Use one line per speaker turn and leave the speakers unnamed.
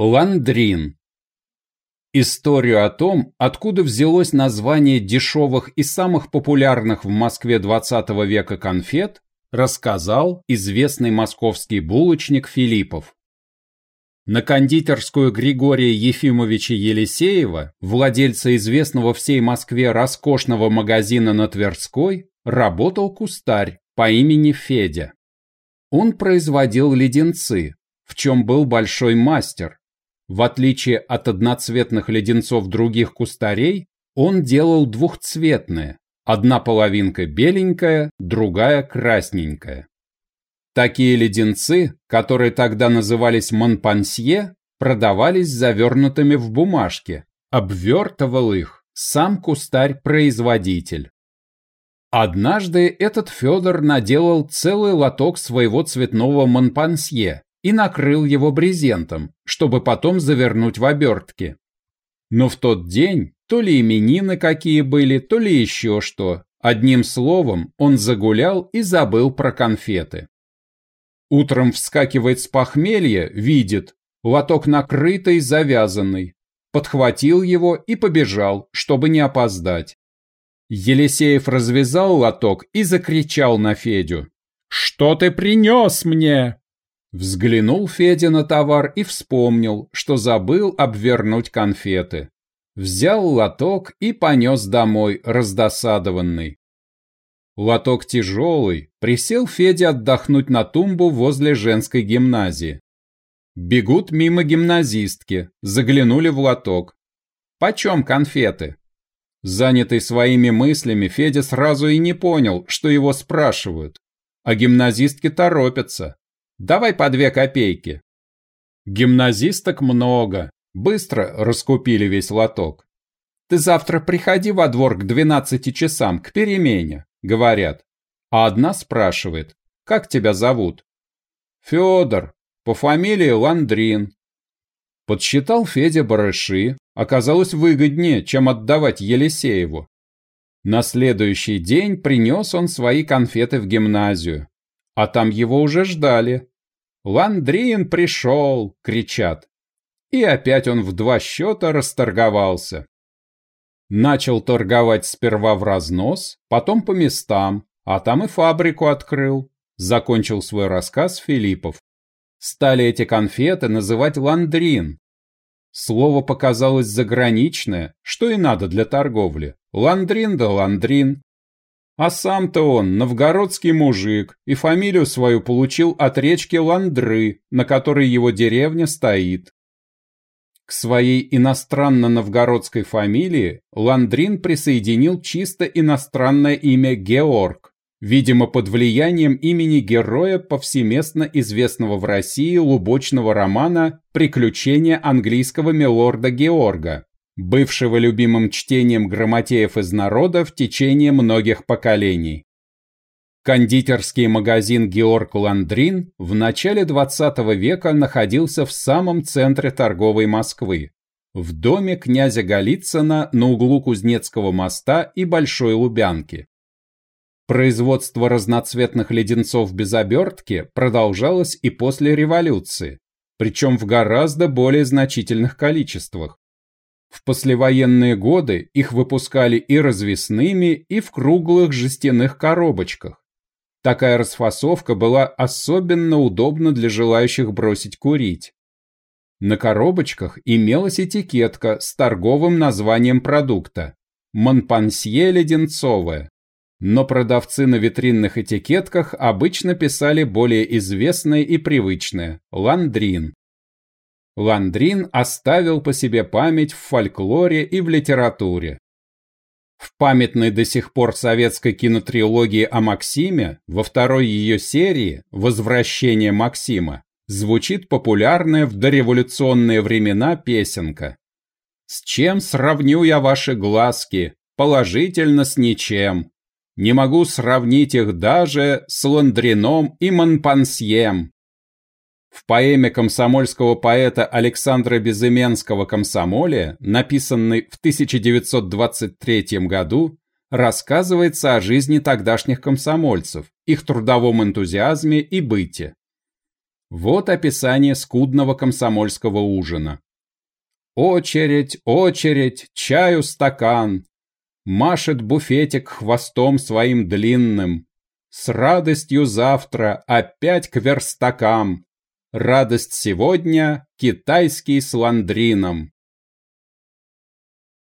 Ландрин. Историю о том, откуда взялось название дешевых и самых популярных в Москве XX века конфет, рассказал известный московский булочник Филиппов. На кондитерскую Григория Ефимовича Елисеева, владельца известного всей Москве роскошного магазина на Тверской, работал кустарь по имени Федя. Он производил леденцы, в чем был большой мастер, в отличие от одноцветных леденцов других кустарей, он делал двухцветные, одна половинка беленькая, другая красненькая. Такие леденцы, которые тогда назывались монпансье, продавались завернутыми в бумажке, обвертывал их сам кустарь-производитель. Однажды этот Федор наделал целый лоток своего цветного монпансье, и накрыл его брезентом, чтобы потом завернуть в обертки. Но в тот день то ли именины какие были, то ли еще что. Одним словом, он загулял и забыл про конфеты. Утром вскакивает с похмелья, видит, лоток накрытый, завязанный. Подхватил его и побежал, чтобы не опоздать. Елисеев развязал лоток и закричал на Федю. «Что ты принес мне?» Взглянул Федя на товар и вспомнил, что забыл обвернуть конфеты. Взял лоток и понес домой, раздосадованный. Лоток тяжелый, присел Федя отдохнуть на тумбу возле женской гимназии. Бегут мимо гимназистки, заглянули в лоток. «Почем конфеты?» Занятый своими мыслями, Федя сразу и не понял, что его спрашивают. А гимназистки торопятся. Давай по две копейки. Гимназисток много. Быстро раскупили весь лоток. Ты завтра приходи во двор к двенадцати часам, к перемене, говорят. А одна спрашивает, как тебя зовут? Федор, по фамилии Ландрин. Подсчитал Федя барыши, оказалось выгоднее, чем отдавать Елисееву. На следующий день принес он свои конфеты в гимназию, а там его уже ждали. «Ландрин пришел!» — кричат. И опять он в два счета расторговался. Начал торговать сперва в разнос, потом по местам, а там и фабрику открыл. Закончил свой рассказ Филиппов. Стали эти конфеты называть ландрин. Слово показалось заграничное, что и надо для торговли. Ландрин да ландрин. А сам-то он новгородский мужик и фамилию свою получил от речки Ландры, на которой его деревня стоит. К своей иностранно-новгородской фамилии Ландрин присоединил чисто иностранное имя Георг, видимо под влиянием имени героя повсеместно известного в России лубочного романа «Приключения английского милорда Георга», бывшего любимым чтением грамотеев из народа в течение многих поколений. Кондитерский магазин Георг Ландрин в начале 20 века находился в самом центре торговой Москвы, в доме князя Голицына на углу Кузнецкого моста и Большой Лубянки. Производство разноцветных леденцов без обертки продолжалось и после революции, причем в гораздо более значительных количествах. В послевоенные годы их выпускали и развесными, и в круглых жестяных коробочках. Такая расфасовка была особенно удобна для желающих бросить курить. На коробочках имелась этикетка с торговым названием продукта – «Монпансье леденцовое». Но продавцы на витринных этикетках обычно писали более известное и привычное – «Ландрин». Ландрин оставил по себе память в фольклоре и в литературе. В памятной до сих пор советской кинотрилогии о Максиме, во второй ее серии «Возвращение Максима», звучит популярная в дореволюционные времена песенка. «С чем сравню я ваши глазки? Положительно с ничем. Не могу сравнить их даже с Ландрином и Монпансьем. В поэме комсомольского поэта Александра Безыменского «Комсомолия», написанной в 1923 году, рассказывается о жизни тогдашних комсомольцев, их трудовом энтузиазме и быте. Вот описание скудного комсомольского ужина. Очередь, очередь, чаю стакан. Машет буфетик хвостом своим длинным. С радостью завтра опять к верстакам. Радость сегодня китайский с ландрином.